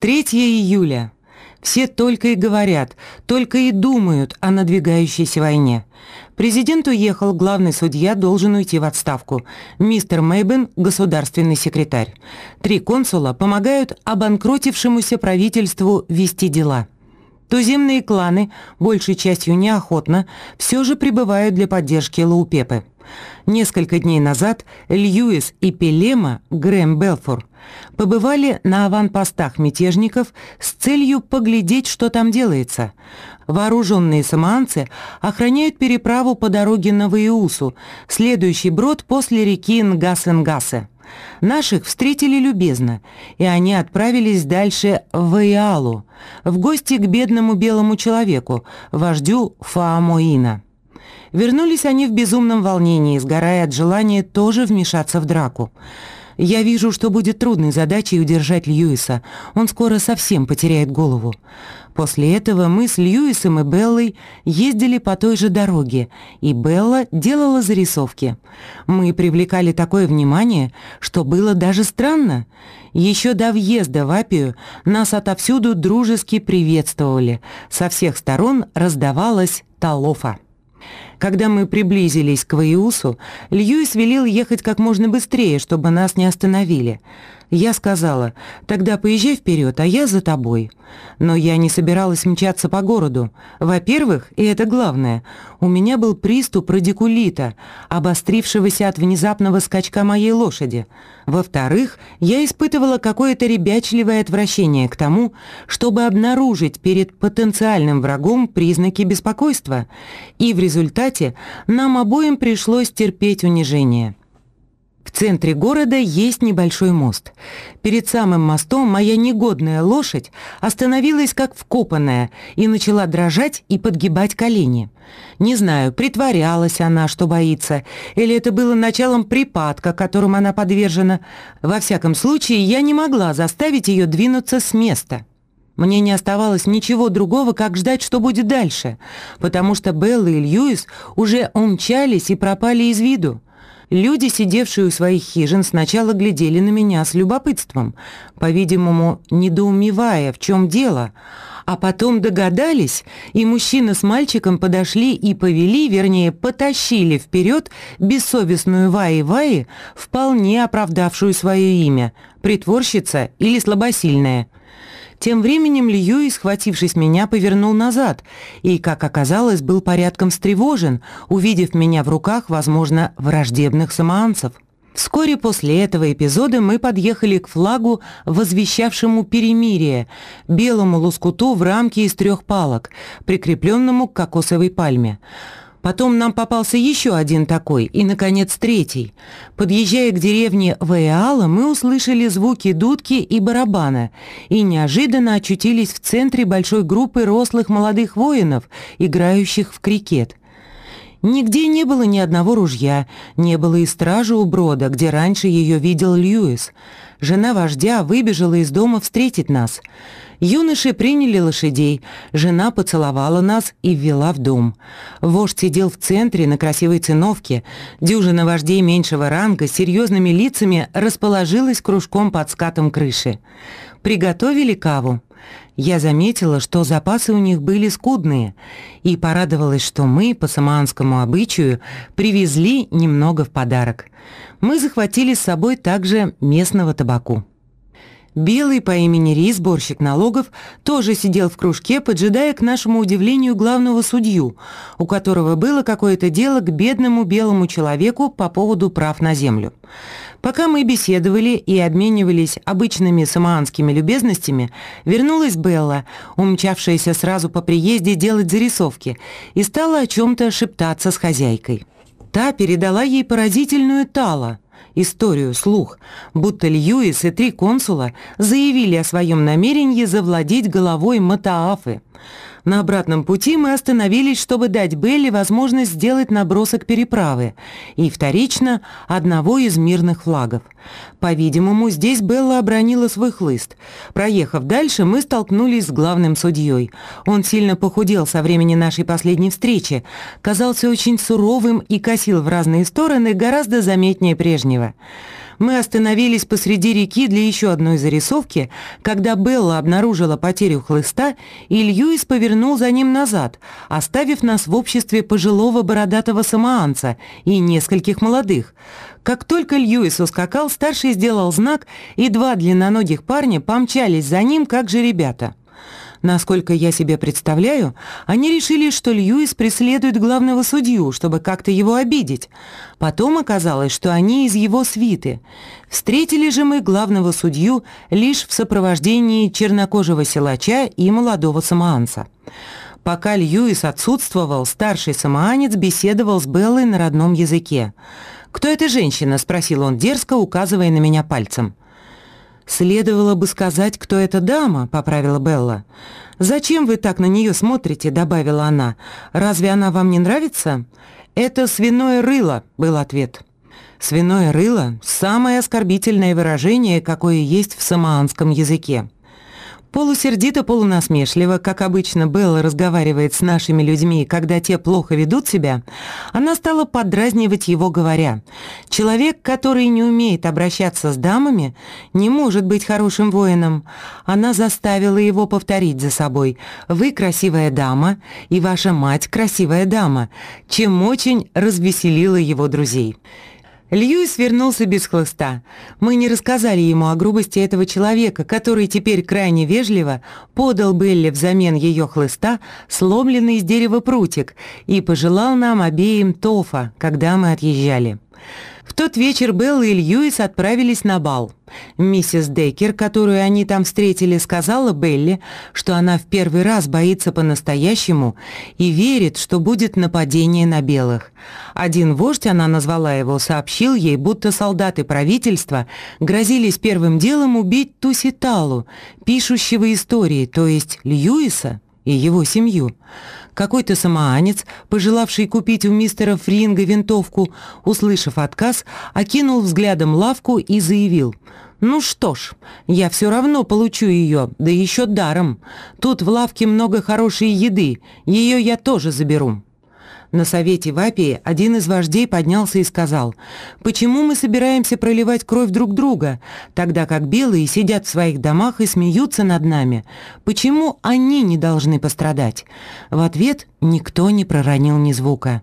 3 июля. Все только и говорят, только и думают о надвигающейся войне. Президент уехал, главный судья должен уйти в отставку. Мистер Мейбен – государственный секретарь. Три консула помогают обанкротившемуся правительству вести дела. Туземные кланы, большей частью неохотно, все же прибывают для поддержки Лаупепы. Несколько дней назад Льюис и Пелема, Грэм Белфор, побывали на аванпостах мятежников с целью поглядеть, что там делается. Вооруженные самоанцы охраняют переправу по дороге на Ваиусу, следующий брод после реки Нгасенгасе. Наших встретили любезно, и они отправились дальше в Ваиалу, в гости к бедному белому человеку, вождю Фаамоина. Вернулись они в безумном волнении, сгорая от желания тоже вмешаться в драку. Я вижу, что будет трудной задачей удержать Льюиса. Он скоро совсем потеряет голову. После этого мы с Льюисом и Беллой ездили по той же дороге, и Белла делала зарисовки. Мы привлекали такое внимание, что было даже странно. Еще до въезда в Апию нас отовсюду дружески приветствовали. Со всех сторон раздавалась талофа. Когда мы приблизились к Ваиусу, Льюис велел ехать как можно быстрее, чтобы нас не остановили. Я сказала, тогда поезжай вперед, а я за тобой. Но я не собиралась мчаться по городу. Во-первых, и это главное, у меня был приступ радикулита, обострившегося от внезапного скачка моей лошади. Во-вторых, я испытывала какое-то ребячливое отвращение к тому, чтобы обнаружить перед потенциальным врагом признаки беспокойства. И в результате нам обоим пришлось терпеть унижение. В центре города есть небольшой мост. Перед самым мостом моя негодная лошадь остановилась как вкопанная и начала дрожать и подгибать колени. Не знаю, притворялась она, что боится, или это было началом припадка, которым она подвержена. Во всяком случае, я не могла заставить ее двинуться с места. Мне не оставалось ничего другого, как ждать, что будет дальше, потому что Белла и Льюис уже умчались и пропали из виду. Люди, сидевшие у своих хижин, сначала глядели на меня с любопытством, по-видимому, недоумевая, в чем дело, а потом догадались, и мужчина с мальчиком подошли и повели, вернее, потащили вперед бессовестную Ваи-Ваи, вполне оправдавшую свое имя, притворщица или слабосильная – тем временем Льюис, схватившись меня, повернул назад и, как оказалось, был порядком встревожен, увидев меня в руках, возможно, враждебных самоанцев. Вскоре после этого эпизода мы подъехали к флагу, возвещавшему перемирие, белому лоскуту в рамке из трех палок, прикрепленному к кокосовой пальме. Потом нам попался еще один такой, и, наконец, третий. Подъезжая к деревне Ваиала, мы услышали звуки дудки и барабана и неожиданно очутились в центре большой группы рослых молодых воинов, играющих в крикет. Нигде не было ни одного ружья, не было и стражи у брода, где раньше ее видел Льюис. Жена вождя выбежала из дома встретить нас. Юноши приняли лошадей, жена поцеловала нас и ввела в дом. Вождь сидел в центре на красивой циновке. Дюжина вождей меньшего ранга с серьезными лицами расположилась кружком под скатом крыши. Приготовили каву. Я заметила, что запасы у них были скудные, и порадовалась, что мы, по самоанскому обычаю, привезли немного в подарок. Мы захватили с собой также местного табаку. Белый по имени Ри, сборщик налогов, тоже сидел в кружке, поджидая, к нашему удивлению, главного судью, у которого было какое-то дело к бедному белому человеку по поводу прав на землю. Пока мы беседовали и обменивались обычными самоанскими любезностями, вернулась Белла, умчавшаяся сразу по приезде делать зарисовки, и стала о чем-то шептаться с хозяйкой. Та передала ей поразительную тала – историю слух, будто Льюис и три консула заявили о своем намерении завладеть головой Матаафы. На обратном пути мы остановились, чтобы дать Белли возможность сделать набросок переправы и, вторично, одного из мирных флагов. По-видимому, здесь Белла обронила свой хлыст. Проехав дальше, мы столкнулись с главным судьей. Он сильно похудел со времени нашей последней встречи, казался очень суровым и косил в разные стороны гораздо заметнее прежнего. Мы остановились посреди реки для еще одной зарисовки, когда Белла обнаружила потерю хлыста, и Льюис повернул за ним назад, оставив нас в обществе пожилого бородатого самоанца и нескольких молодых. Как только Льюис ускакал, старший сделал знак, и два длинноногих парня помчались за ним, как же ребята. Насколько я себе представляю, они решили, что Льюис преследует главного судью, чтобы как-то его обидеть. Потом оказалось, что они из его свиты. Встретили же мы главного судью лишь в сопровождении чернокожего силача и молодого самоанца. Пока Льюис отсутствовал, старший самоанец беседовал с Беллой на родном языке. «Кто эта женщина?» – спросил он дерзко, указывая на меня пальцем. «Следовало бы сказать, кто эта дама», — поправила Белла. «Зачем вы так на нее смотрите?» — добавила она. «Разве она вам не нравится?» «Это свиное рыло», — был ответ. «Свиное рыло» — самое оскорбительное выражение, какое есть в самоанском языке. Полусердито, полунасмешливо, как обычно Белла разговаривает с нашими людьми, когда те плохо ведут себя, она стала подразнивать его, говоря, «Человек, который не умеет обращаться с дамами, не может быть хорошим воином». Она заставила его повторить за собой, «Вы красивая дама, и ваша мать красивая дама», чем очень развеселила его друзей. Льюис вернулся без хлыста. Мы не рассказали ему о грубости этого человека, который теперь крайне вежливо подал Белли взамен ее хлыста сломленный из дерева прутик и пожелал нам обеим тофа, когда мы отъезжали. В тот вечер Белл и Льюис отправились на бал. Миссис Деккер, которую они там встретили, сказала Белли, что она в первый раз боится по-настоящему и верит, что будет нападение на белых. Один вождь, она назвала его, сообщил ей, будто солдаты правительства грозились первым делом убить Туситалу, пишущего истории, то есть Льюиса и его семью. Какой-то самоанец, пожелавший купить у мистера Фринга винтовку, услышав отказ, окинул взглядом лавку и заявил «Ну что ж, я все равно получу ее, да еще даром. Тут в лавке много хорошей еды, ее я тоже заберу». На совете в Апии один из вождей поднялся и сказал, «Почему мы собираемся проливать кровь друг друга, тогда как белые сидят в своих домах и смеются над нами? Почему они не должны пострадать?» В ответ никто не проронил ни звука.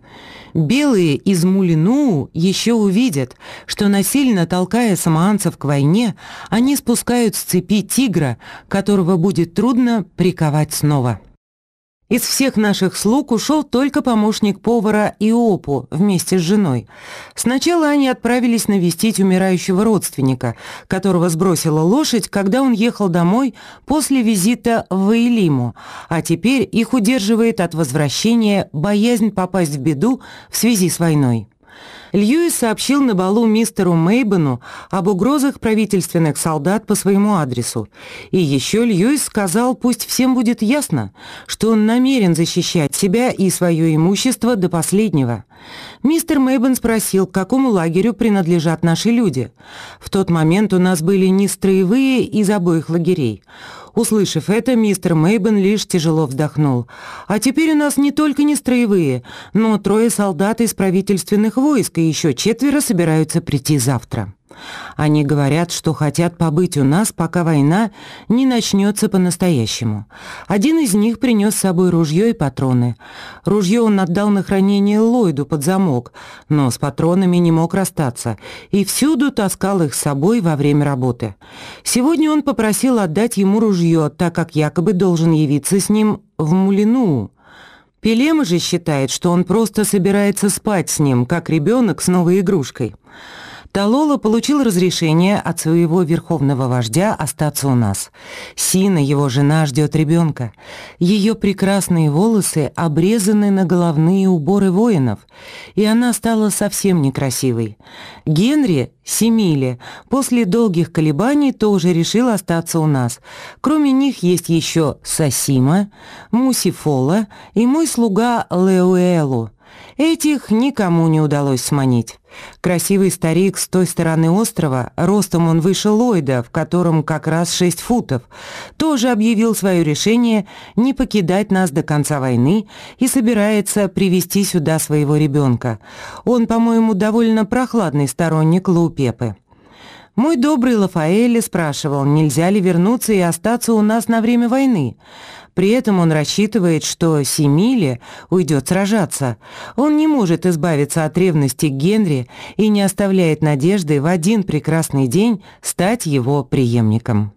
Белые из Мулину еще увидят, что насильно толкая самоанцев к войне, они спускают с цепи тигра, которого будет трудно приковать снова. Из всех наших слуг ушел только помощник повара Иопу вместе с женой. Сначала они отправились навестить умирающего родственника, которого сбросила лошадь, когда он ехал домой после визита в Ваилиму, а теперь их удерживает от возвращения боязнь попасть в беду в связи с войной. Льюис сообщил на балу мистеру Мейбену об угрозах правительственных солдат по своему адресу. И еще Льюис сказал, пусть всем будет ясно, что он намерен защищать себя и свое имущество до последнего. Мистер Мейбен спросил, к какому лагерю принадлежат наши люди. В тот момент у нас были не строевые из обоих лагерей. Услышав это, мистер Мейбен лишь тяжело вздохнул. «А теперь у нас не только не строевые, но трое солдат из правительственных войск, и еще четверо собираются прийти завтра». Они говорят, что хотят побыть у нас, пока война не начнется по-настоящему. Один из них принес с собой ружье и патроны. Ружье он отдал на хранение Ллойду под замок, но с патронами не мог расстаться, и всюду таскал их с собой во время работы. Сегодня он попросил отдать ему ружье, так как якобы должен явиться с ним в Мулину. Пелема же считает, что он просто собирается спать с ним, как ребенок с новой игрушкой. Талола получил разрешение от своего верховного вождя остаться у нас. Сина, его жена, ждет ребенка. Ее прекрасные волосы обрезаны на головные уборы воинов, и она стала совсем некрасивой. Генри, Семиле, после долгих колебаний тоже решил остаться у нас. Кроме них есть еще Сасима, Мусифола и мой слуга Леуэлу. Этих никому не удалось сманить. Красивый старик с той стороны острова, ростом он выше Ллойда, в котором как раз шесть футов, тоже объявил свое решение не покидать нас до конца войны и собирается привести сюда своего ребенка. Он, по-моему, довольно прохладный сторонник Лаупепы. Мой добрый Лафаэлли спрашивал, нельзя ли вернуться и остаться у нас на время войны. При этом он рассчитывает, что Семиле уйдет сражаться. Он не может избавиться от ревности к Генри и не оставляет надежды в один прекрасный день стать его преемником.